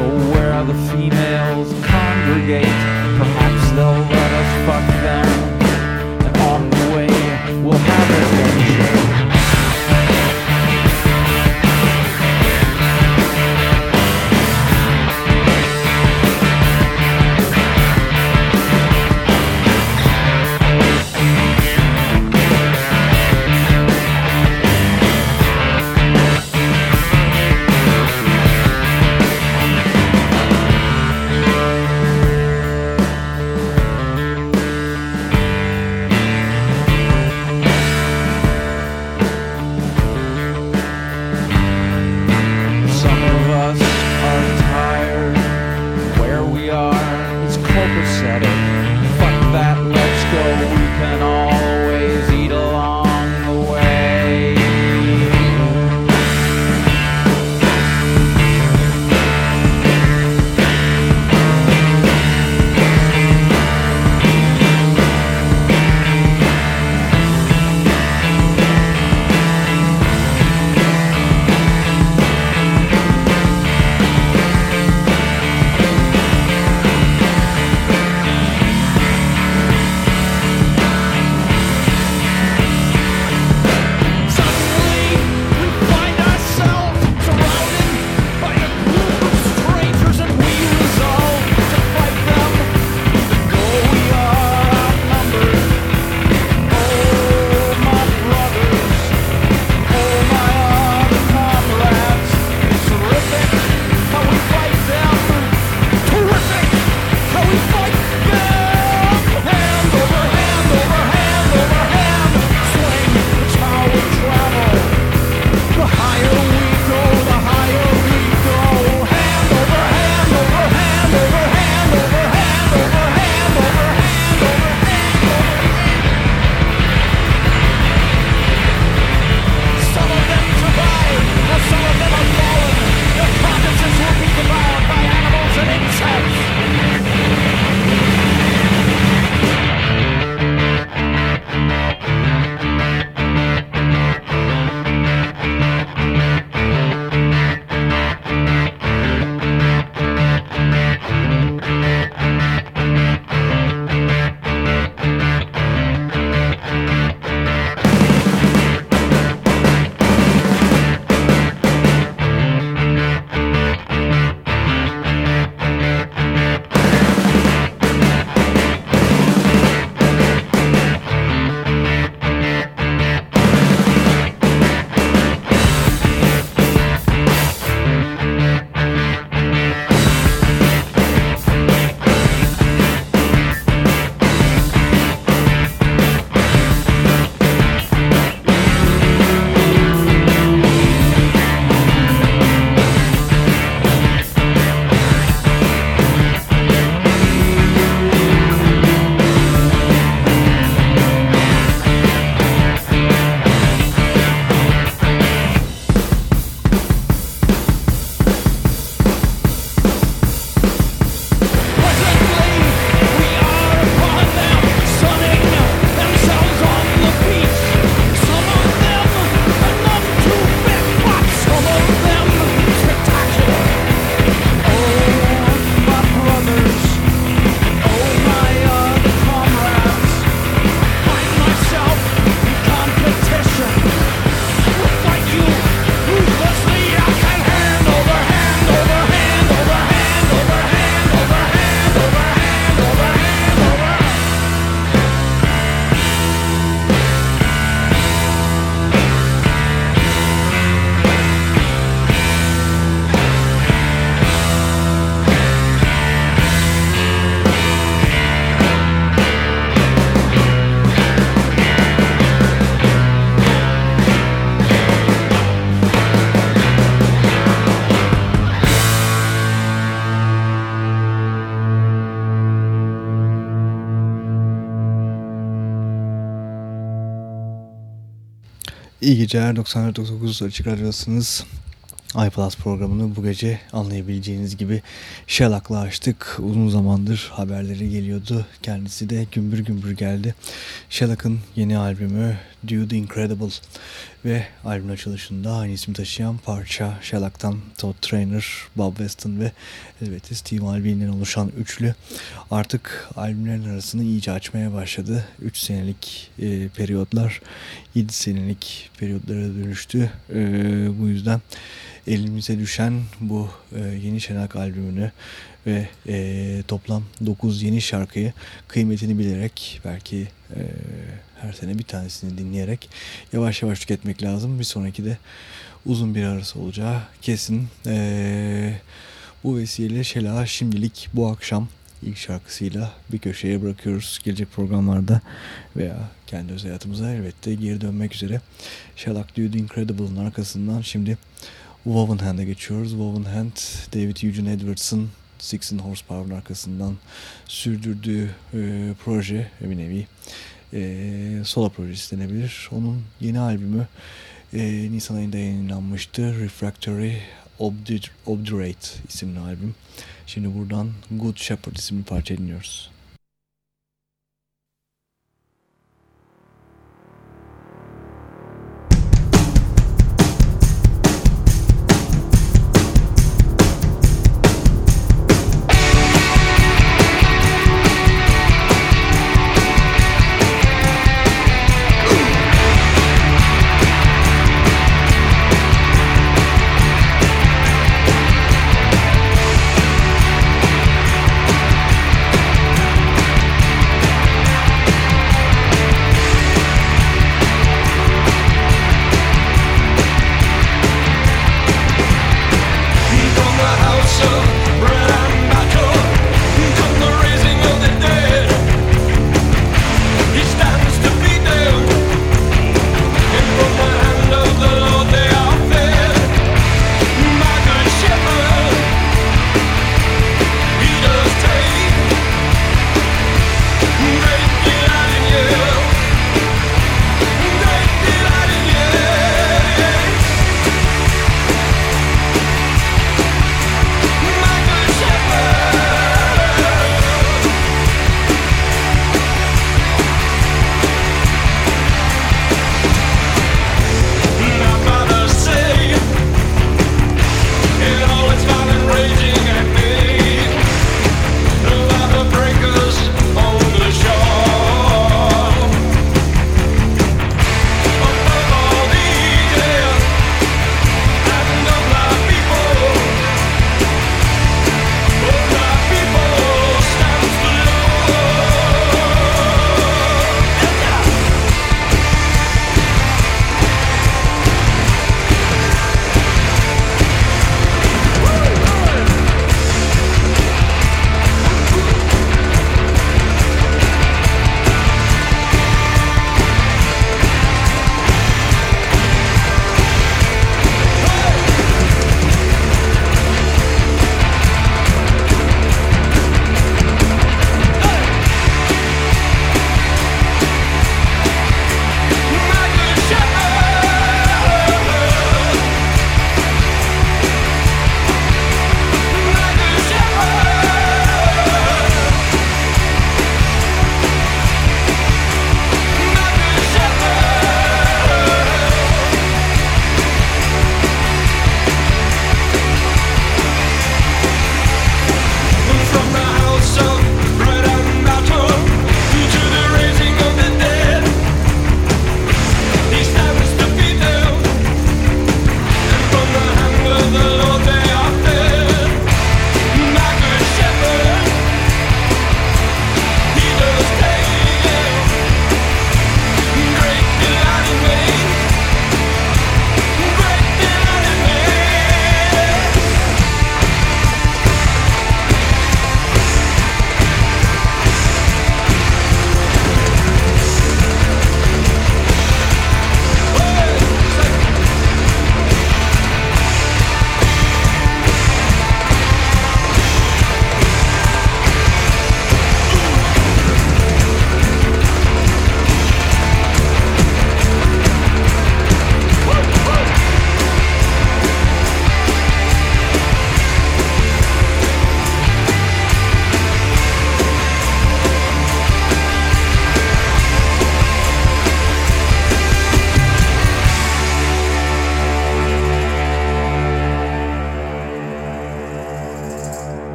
go where the females congregate. İyi geceler 94.9 Açık Radyo'dasınız. iPlus programını bu gece anlayabileceğiniz gibi Shellak'la açtık. Uzun zamandır haberleri geliyordu. Kendisi de gümbür gümbür geldi. Shellak'ın yeni albümü Dude Incredible ve albüm açılışında aynı isim taşıyan parça Shellak'tan Todd Trainer, Bob Weston ve elbette Steve Albini'den oluşan üçlü artık albümlerin arasını iyice açmaya başladı. 3 senelik e, periyotlar 7 senelik periyotlara dönüştü. E, bu yüzden elimize düşen bu e, yeni Şenak albümünü ve e, toplam 9 yeni şarkıyı kıymetini bilerek belki e, her sene bir tanesini dinleyerek yavaş yavaş tüketmek lazım. Bir sonraki de uzun bir arası olacağı kesin. E, bu vesileyle Şela şimdilik bu akşam ilk şarkısıyla bir köşeye bırakıyoruz. Gelecek programlarda veya kendi özel hayatımıza elbette geri dönmek üzere. Shellac Dude Incredible'ın arkasından şimdi Woven Hand'e geçiyoruz. Woven Hand, David Eugene Edwards'ın Six'n Horsepower'ın arkasından sürdürdüğü e, proje bir nevi e, solo projesi denebilir. Onun yeni albümü e, Nisan ayında yayınlanmıştı. Refractory Obdurate isimli albüm. Şimdi buradan Good Shepherd isimli parça dinliyoruz.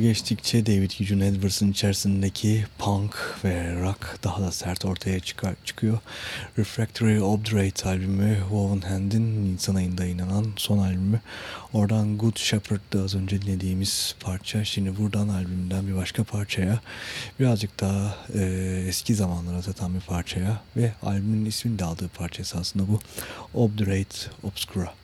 Geçtikçe David Eugene Edwards'ın içerisindeki punk ve rock daha da sert ortaya çıkar, çıkıyor. Refractory Obdurate albümü Woven Hand'in Nisan ayında inanan son albümü. Oradan Good Shepherd'da az önce dinlediğimiz parça. Şimdi buradan albümden bir başka parçaya birazcık daha e, eski zamanlara satan bir parçaya ve albümün ismini de aldığı parça esasında bu Obdurate Obscura.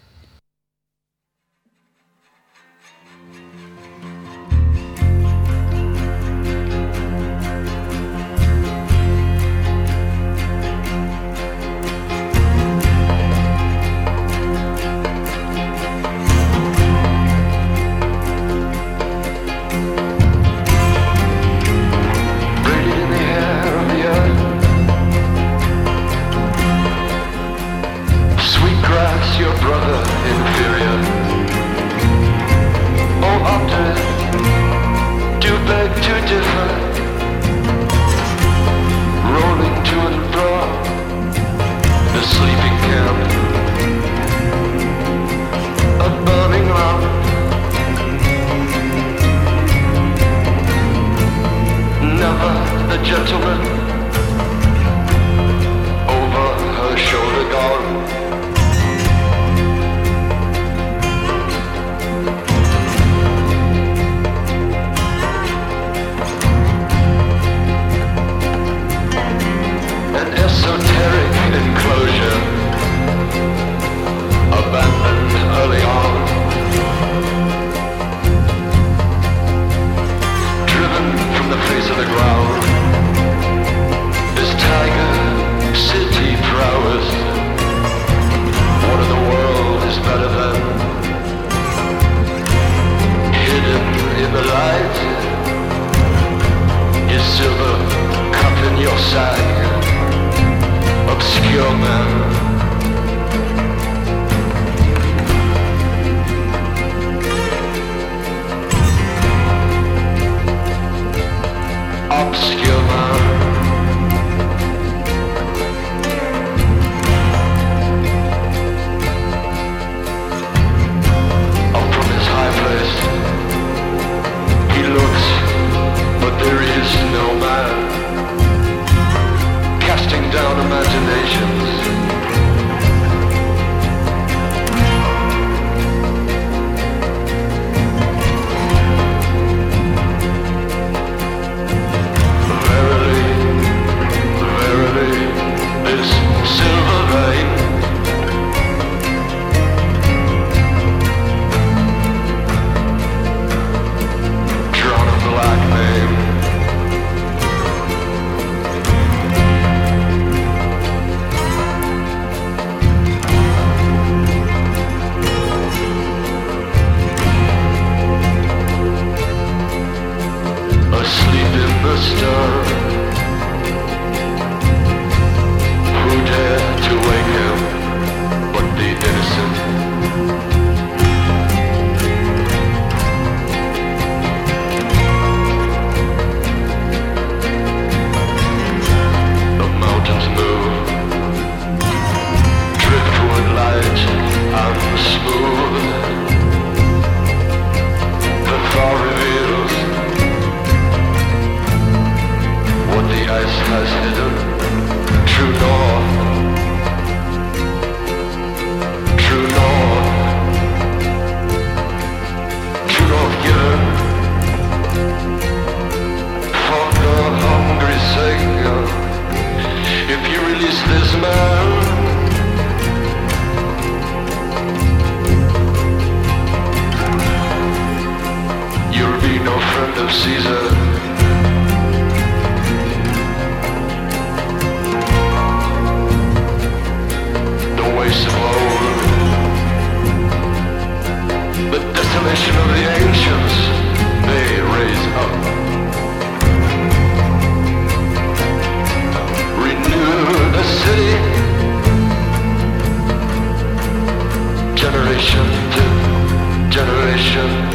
generation generation.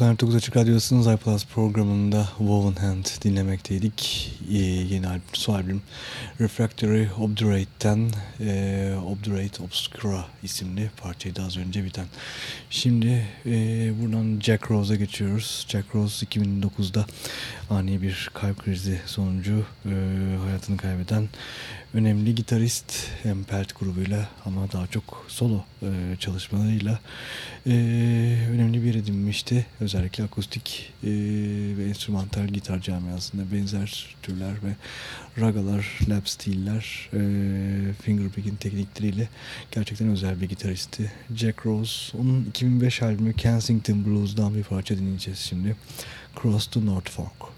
99 Açık Radyosu'nun iPlus programında Woven Hand dinlemekteydik. Ee, yeni albüm, su albüm Refractory Obdurate'den e, Obdurate Obscura isimli parçaydı az önce biten. Şimdi e, buradan Jack Rose'a geçiyoruz. Jack Rose 2009'da ani bir kalp krizi sonucu e, hayatını kaybeden önemli gitarist hem Pelt grubuyla ama daha çok solo e, çalışmalarıyla e, önemli bir edinmişti. Özellikle akustik e, ve enstrümantal gitar camiasında benzer türler ve ragalar, lap stiller, e, fingerpicking teknikleriyle gerçekten özel bir gitaristi. Jack Rose, onun 2005 albümü Kensington Blues'dan bir parça dinleyeceğiz şimdi. Cross to North Fork.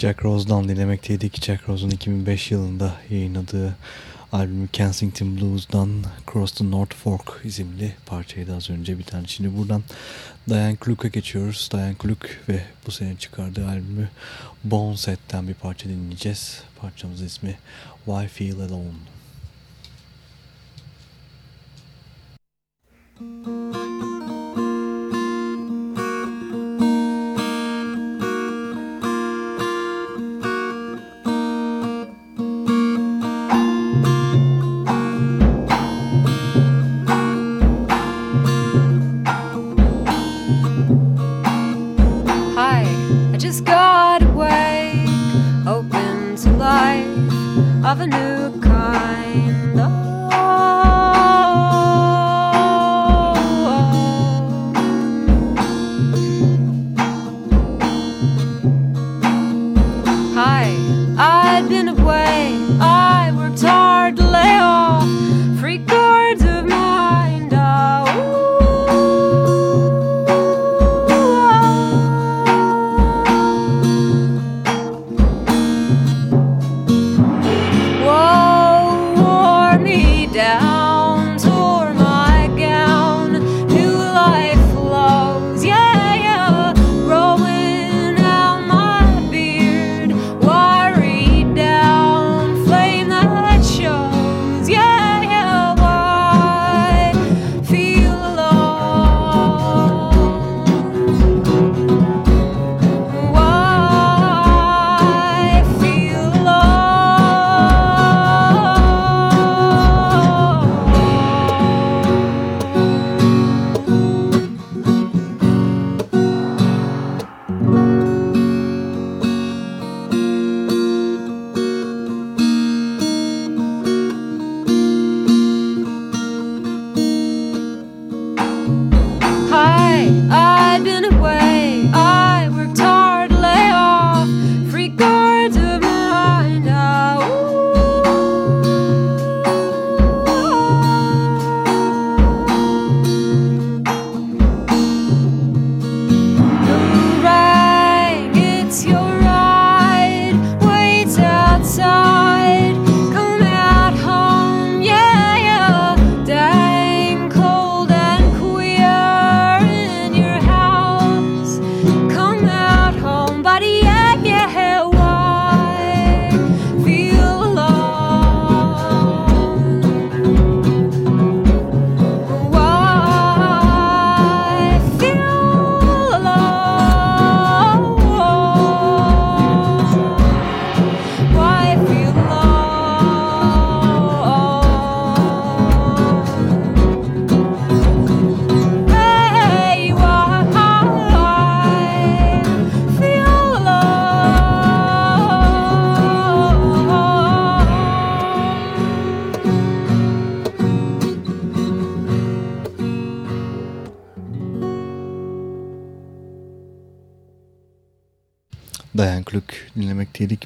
Jack Rose'dan dinlemekteydik. Jack Rose'un 2005 yılında yayınladığı albümü Kensington Blues'dan Cross the North Fork isimli parçaydı az önce bir tane. Şimdi buradan Diane Kluk'a geçiyoruz. Diane Kluk ve bu sene çıkardığı albümü Bone Set'ten bir parça dinleyeceğiz. Parçamızın ismi Why Feel Alone. Of new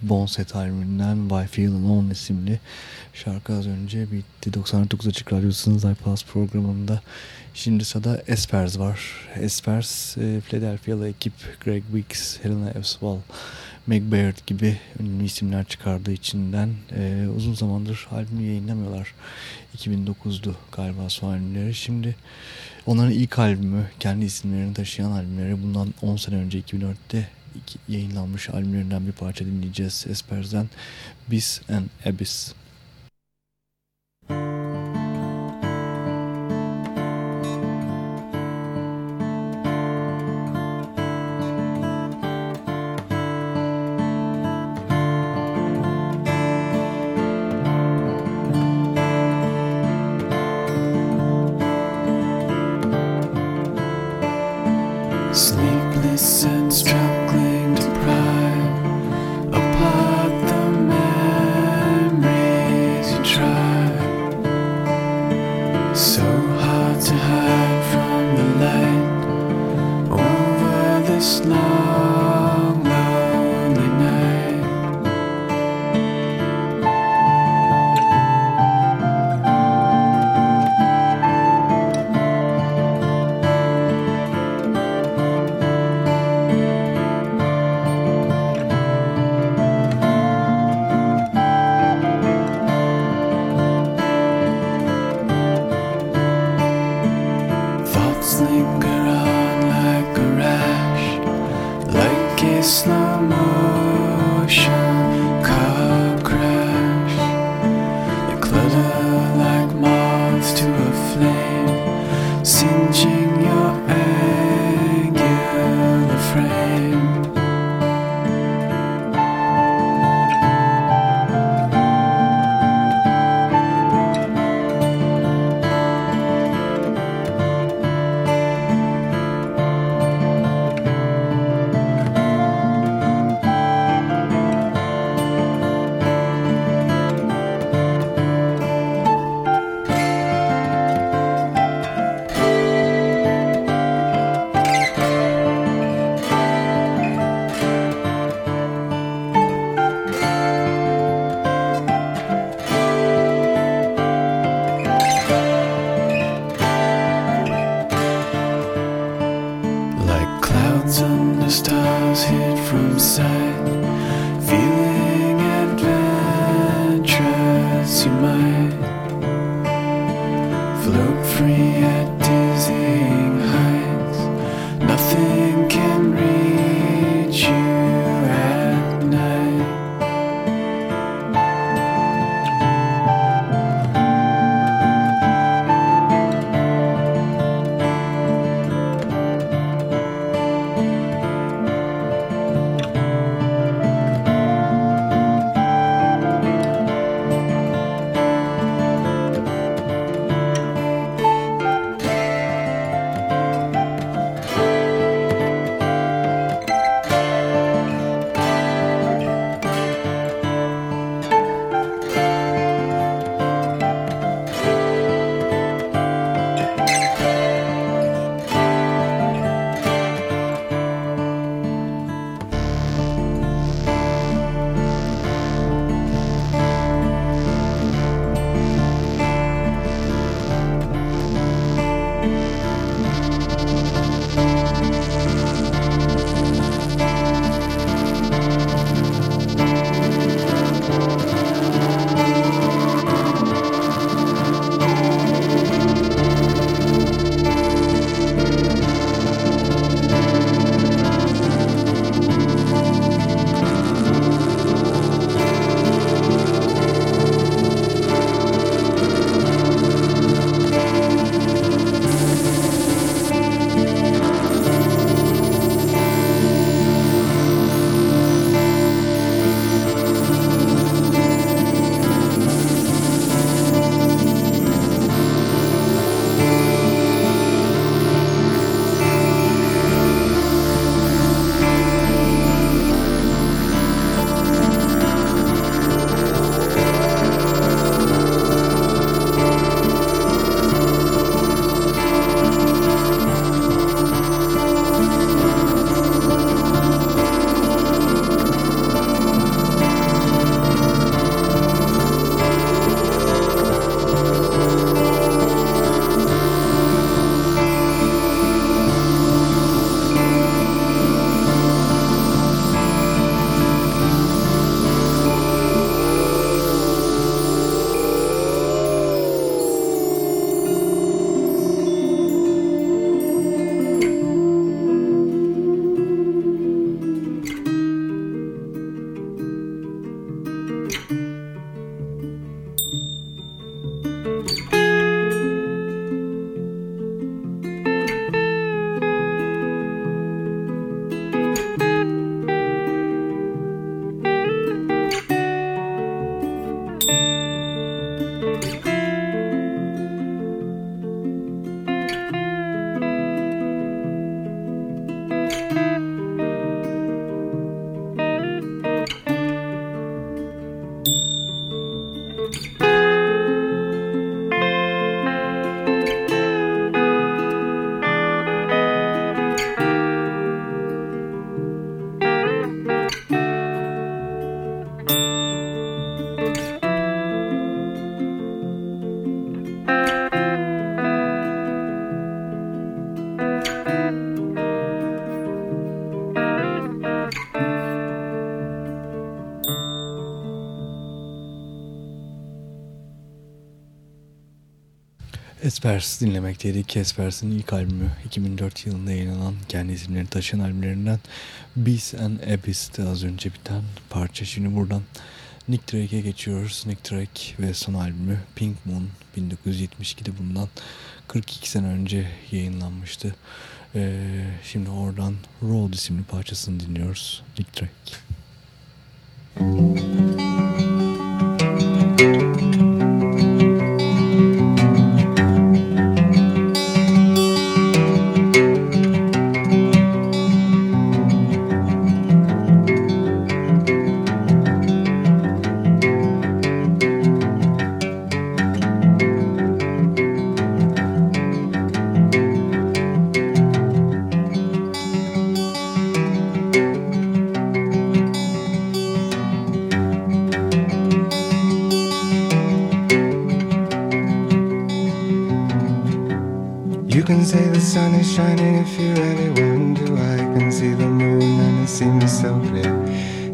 Bonset albümünden Why Feel Alone isimli şarkı az önce bitti. 99 Açık Radyosu'nun iPlus programında. Şimdi sırada Espers var. Espers, e, Philadelphia'lı ekip Greg Weeks, Helena Evswall, Meg Baird gibi ünlü isimler çıkardığı içinden e, uzun zamandır albüm yayınlamıyorlar. 2009'du galiba son albümleri. Şimdi onların ilk albümü, kendi isimlerini taşıyan albümleri bundan 10 sene önce 2004'te iki- yayınlanmış albümlerinden bir parça dinleyeceğiz. Espers'den Bis and Abyss. se Caspers dinlemekteydik. Caspers'in ilk albümü 2004 yılında yayınlanan kendi isimlerini taşıyan albümlerinden Beast and Abyss'te az önce biten parça. Şimdi buradan Nick Drake'e geçiyoruz. Nick Drake ve son albümü Pink Moon 1972'de bundan 42 sene önce yayınlanmıştı. Ee, şimdi oradan Road isimli parçasını dinliyoruz. Nick Drake. You say the sun is shining if you really want to. I can see the moon and it seems so clear.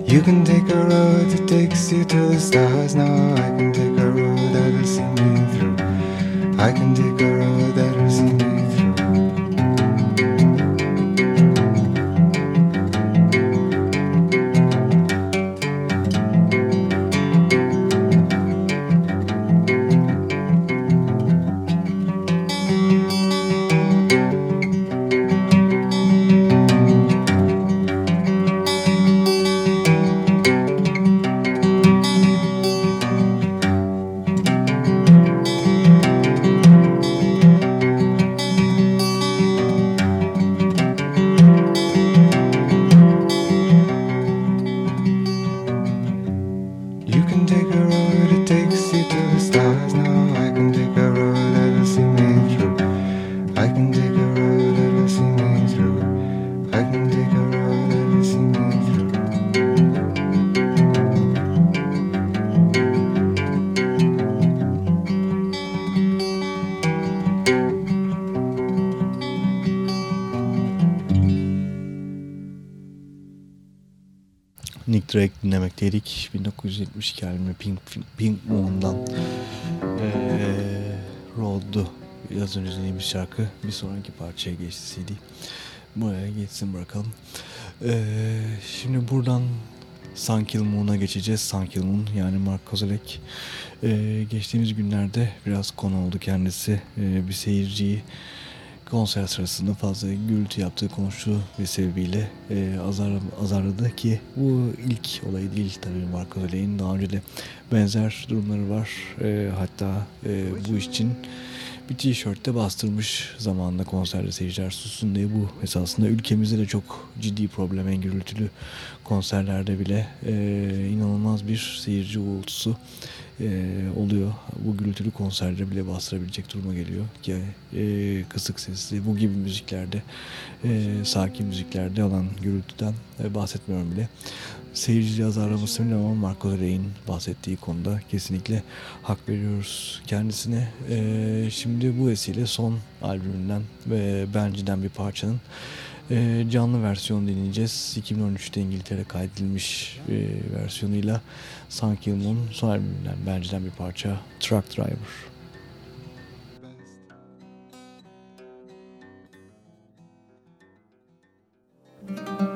You can take a road that takes you to the stars. Now I can take a road that'll see me through. I can Dinlemekteydik. 1972 albümü Pink, Pink Moon'dan ee, Road'du. Az önce dinlediğimiz şarkı bir sonraki parçaya geçti CD. Buraya geçsin bırakalım. Ee, şimdi buradan Sun Kill Moon'a geçeceğiz. Sun Kill Moon yani Mark Kozalek. Ee, geçtiğimiz günlerde biraz konu oldu kendisi. Ee, bir seyirciyi konser sırasında fazla gürültü yaptığı konuştuğu ve sebebiyle e, azar, azarladı ki bu ilk olay değil tabii Marco Zoley'in daha önce de benzer durumları var. E, hatta e, bu için bir tişörtte bastırmış zamanında konserde seyirciler sussun diye bu esasında ülkemizde de çok ciddi problem en gürültülü konserlerde bile e, inanılmaz bir seyirci uğultusu e, oluyor. Bu gürültülü konserde bile bastırabilecek duruma geliyor ki e, kısık sesli bu gibi müziklerde e, sakin müziklerde olan gürültüden e, bahsetmiyorum bile. Seyirci azarlaması bile ama Marco Rey'in bahsettiği konuda kesinlikle hak veriyoruz kendisine. E, şimdi bu vesile son albümünden ve Benci'den bir parçanın e, canlı versiyonu dinleyeceğiz. 2013'te İngiltere kaydedilmiş e, versiyonuyla Sun Kill Moon son albümünden Benci'den bir parça Truck Driver. My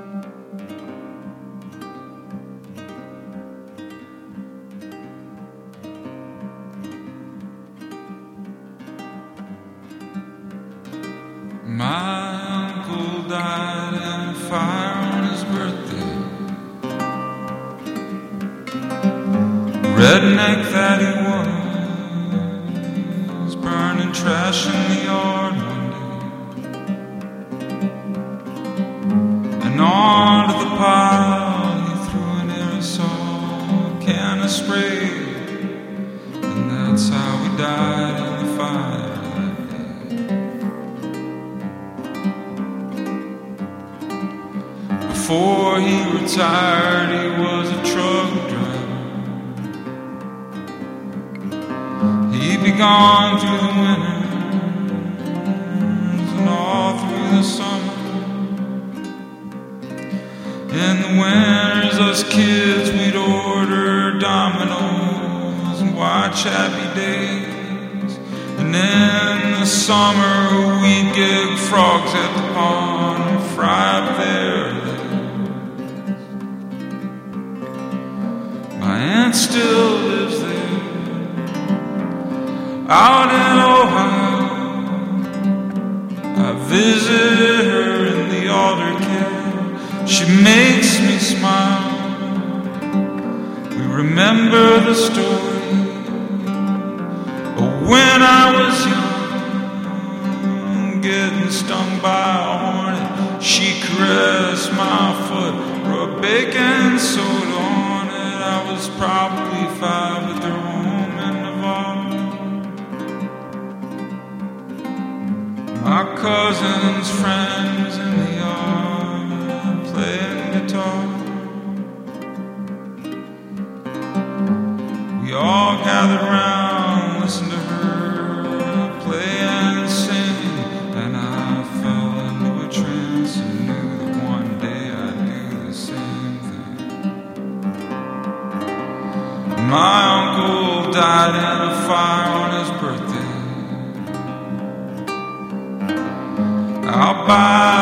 Redneck that he was, burning trash in the yard one day. And onto the pile he threw an aerosol can of spray. And that's how he died in the fire. Before he retired, he was a truck be gone through the winters and all through the summer. In the winters, us kids, we'd order dominoes and watch happy days. And in the summer we'd get frogs at the pond and fry up there. My aunt still out in Ohio. I visit her in the alder care. She makes me smile. We remember the story of when I was young, getting stung by a hornet. She caressed my foot, rubbed baking soda on it. I was probably five My cousin's friends in the yard playing guitar. We all gathered round, listened to her play and sing, and I fell into a trance and knew that one day I'd do the same thing. My uncle died in a fire Rapaz! Pai.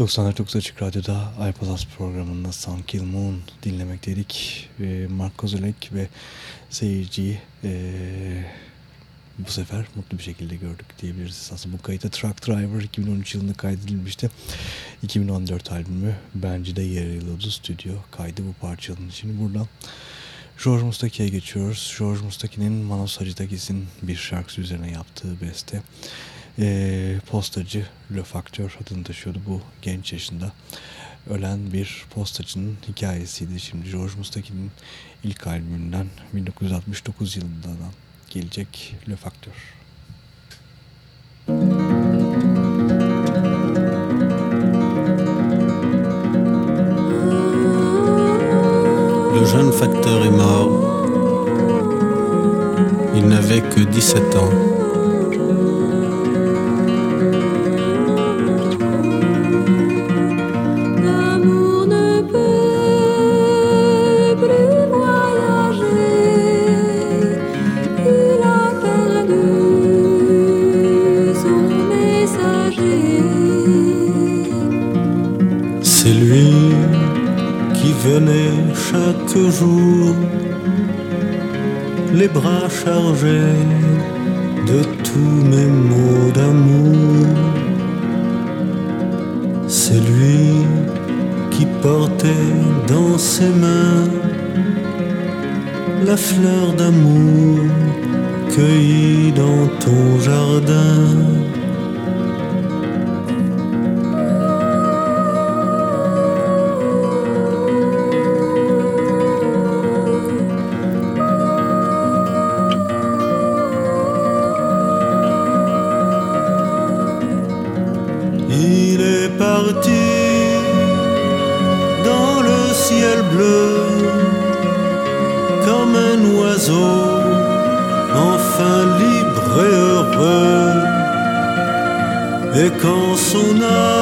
99 Açık Radyo'da iPalaz programında Sun Kill Moon dinlemekteydik. Ee, Mark Kozulek ve seyirciyi ee, bu sefer mutlu bir şekilde gördük diyebiliriz. Aslında bu kayıtta Truck Driver 2013 yılında kaydedilmişti. 2014 albümü bence de yer alıyordu. Stüdyo kaydı bu parçanın. Şimdi buradan George Mustaki'ye geçiyoruz. George Mustaki'nin Manos Hacıtakis'in bir şarkısı üzerine yaptığı beste. Ee, postacı Le adını taşıyordu bu genç yaşında. Ölen bir postacının hikayesiydi. Şimdi George Mustaki'nin ilk albümünden 1969 yılından gelecek Le Facteur. Le jeune facteur est mort. Il n'avait que 17 ans. Jour, les bras chargés de tous mes mots d'amour. C'est lui qui portait dans ses mains la fleur d'amour cueillie dans ton jardin. Enfin libre et heureux. Et quand son âme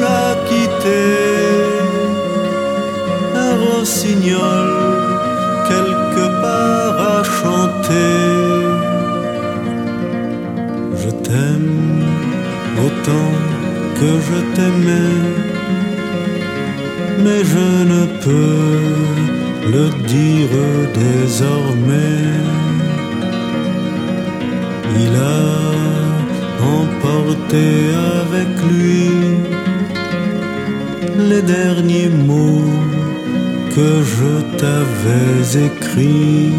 l'a quitté, un rossignol quelque part a chanté. Je t'aime autant que je t'aimais, mais je ne peux le dire désormais. Il a emporté avec lui les derniers mots que je t'avais écrits.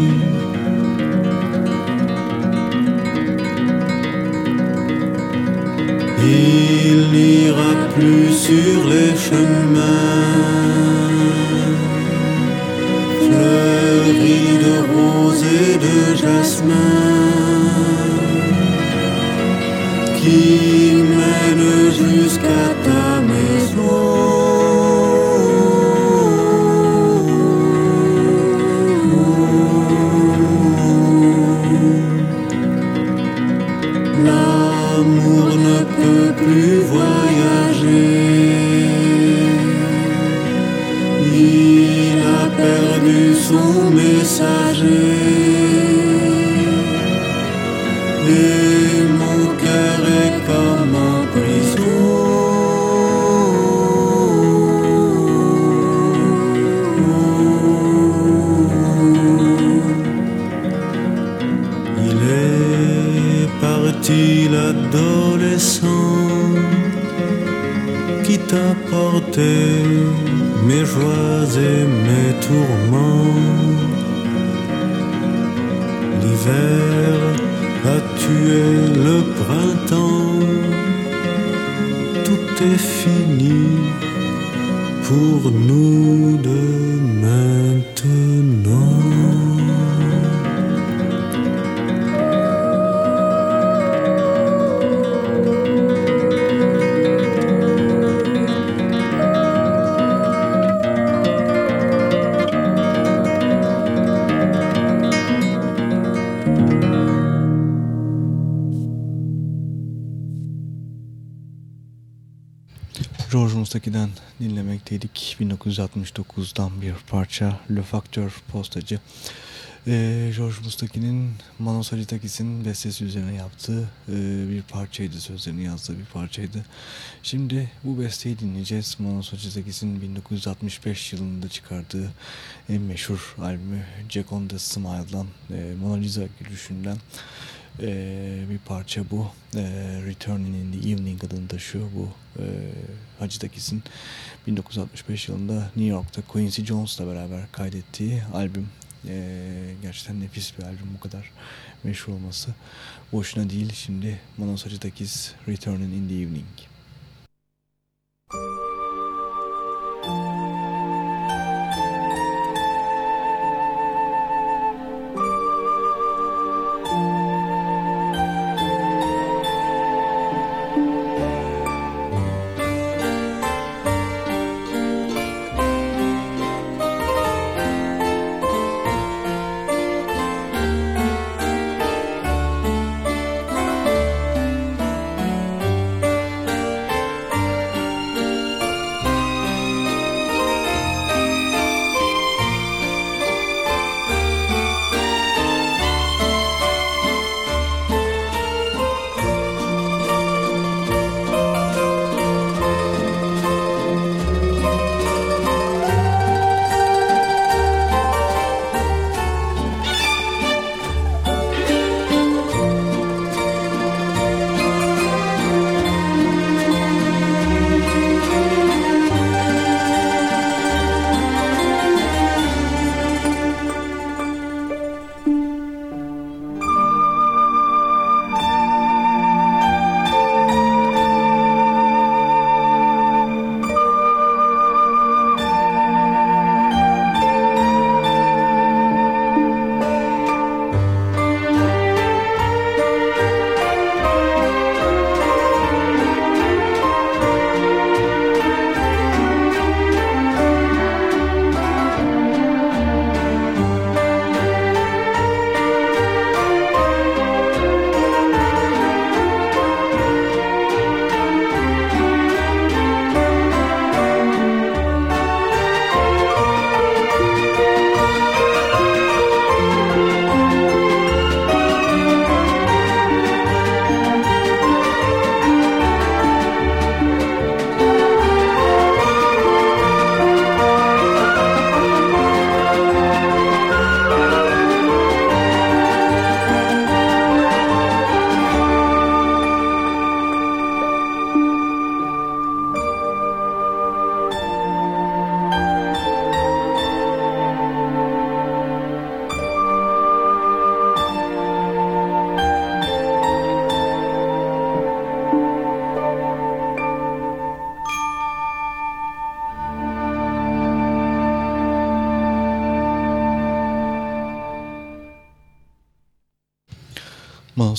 Il n'ira plus sur les chemins de roses et de jasmin qui mènent jusqu'à ta Et mon cœur est comme en prison. Il est parti l'adolescent qui t'a porté mes joies et mes tourments. A tué le printemps. Tout est fini pour nous deux maintenant. George Mustaki'den dinlemekteydik. 1969'dan bir parça Le Facteur Postacı. Ee, George Mustaki'nin Manos Hacıtakis'in bestesi üzerine yaptığı e, bir parçaydı. Sözlerini yazdığı bir parçaydı. Şimdi bu besteyi dinleyeceğiz. Manos Hacıtakis'in 1965 yılında çıkardığı en meşhur albümü Jack on the Smile'dan e, Mona Lisa gülüşünden ee, bir parça bu. Ee, Returning in the Evening adını taşıyor bu e, Hacıtakis'in 1965 yılında New York'ta Quincy Jones'la beraber kaydettiği albüm. Ee, gerçekten nefis bir albüm bu kadar meşhur olması. Boşuna değil şimdi Manos Hacıtakis Returning in the Evening. Returning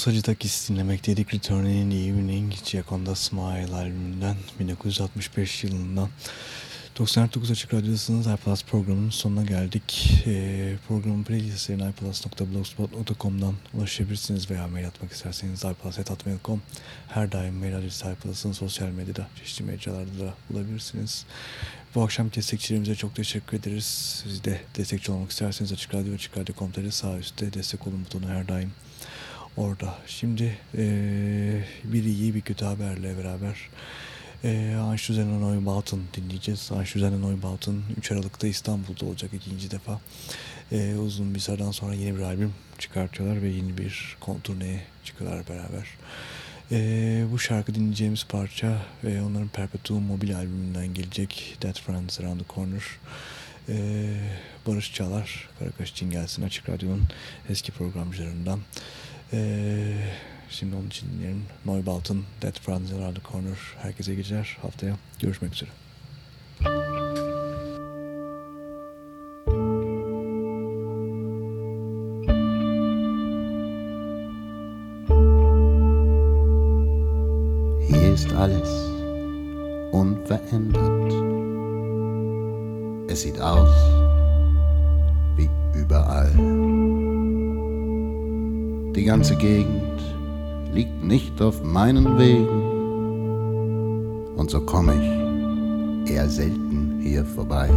Mouse Hacitakis dinlemekteydik. Returning in the Evening, Giaconda Smile albümünden 1965 yılından. 99 Açık Radyosu'nun iPlus programının sonuna geldik. E, programın playlistlerine iPlus.blogspot.com'dan ulaşabilirsiniz veya mail atmak isterseniz iPlus.com Her daim mail adresi iPlus'ın sosyal medyada, çeşitli mecralarda da bulabilirsiniz. Bu akşam destekçilerimize çok teşekkür ederiz. Siz de destekçi olmak isterseniz Açık Radyo Açık Radyo.com.tr sağ üstte destek olun butonu her daim orada. Şimdi e, bir iyi bir kötü haberle beraber e, Anşuzen Neubaut'un dinleyeceğiz. Anşuzen Neubaut'un 3 Aralık'ta İstanbul'da olacak ikinci defa. E, uzun bir sıradan sonra yeni bir albüm çıkartıyorlar ve yeni bir turneye çıkıyorlar beraber. E, bu şarkı dinleyeceğimiz parça e, onların Perpetuum Mobile albümünden gelecek Dead Friends Around the Corner. E, Barış Çalar, Karakaş için gelsin Açık Radyo'nun eski programcılarından. Şimdi onun için dinleyelim. Neubaut'un Dead Friends Around the Corner. Herkese geceler. Haftaya görüşmek üzere. Hier ist alles unverändert. Es sieht aus wie überall. Die ganze Gegend liegt nicht auf meinen Wegen. Und so komme ich eher selten hier vorbei.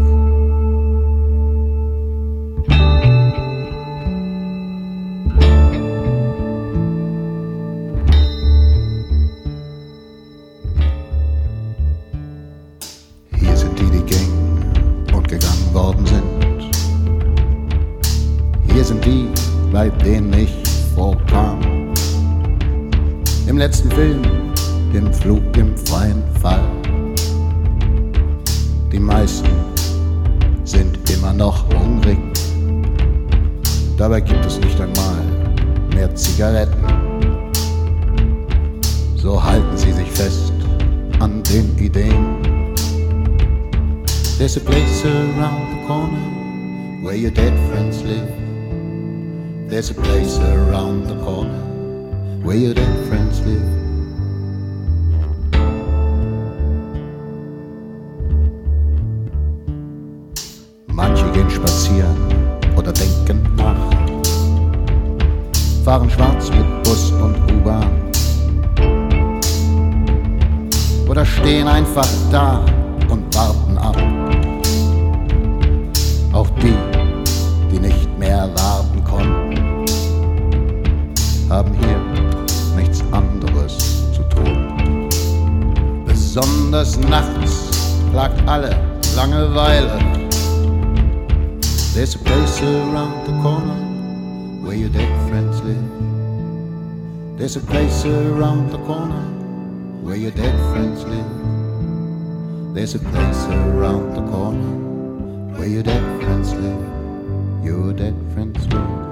Plagt alle Langeweile. There's a place around the corner where your dead friends live. There's a place around the corner where your dead friends live. There's a place around the corner where your dead friends live. Your dead friends live.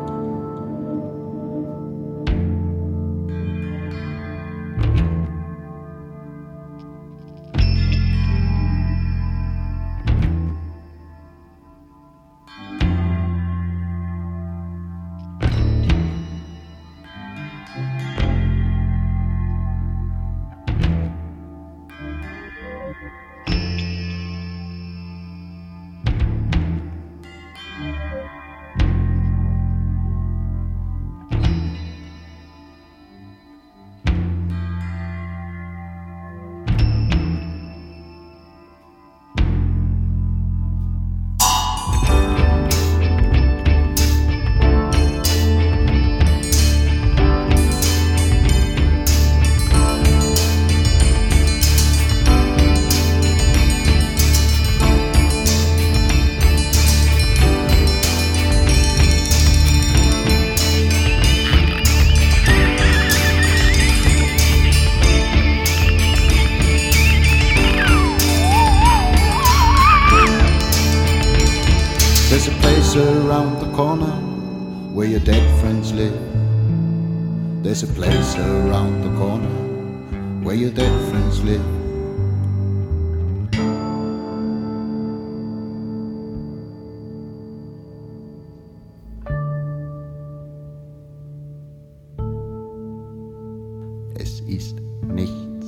Es ist nichts.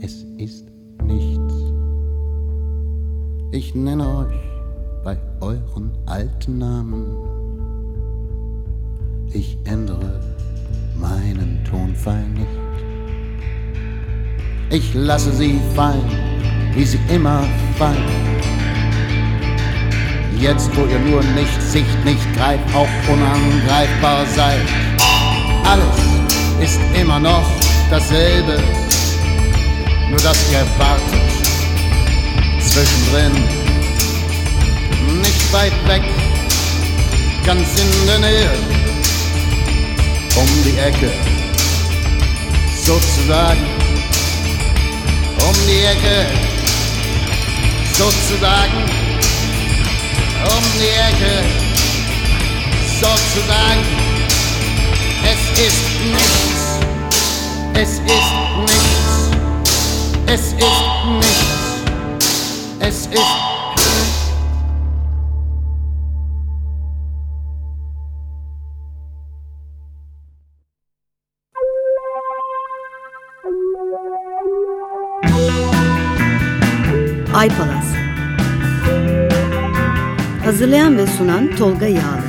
Es ist nichts. Ich nenne euch bei euren alten Namen. Ich ändere meinen Tonfall nicht. Ich lasse sie fallen, wie sie immer fallen. Jetzt, wo ihr nur nicht Sicht, nicht greift, auch unangreifbar seid. Alles ist immer noch dasselbe, nur dass ihr wartet. Zwischendrin, nicht weit weg, ganz in der Nähe, um die Ecke, sozusagen, um die Ecke, sozusagen, um die Ecke, sozusagen. Es ist nichts, es ist nichts, es ist nichts, es ist Ay Palas. Hazırlayan ve sunan Tolga Yağlı.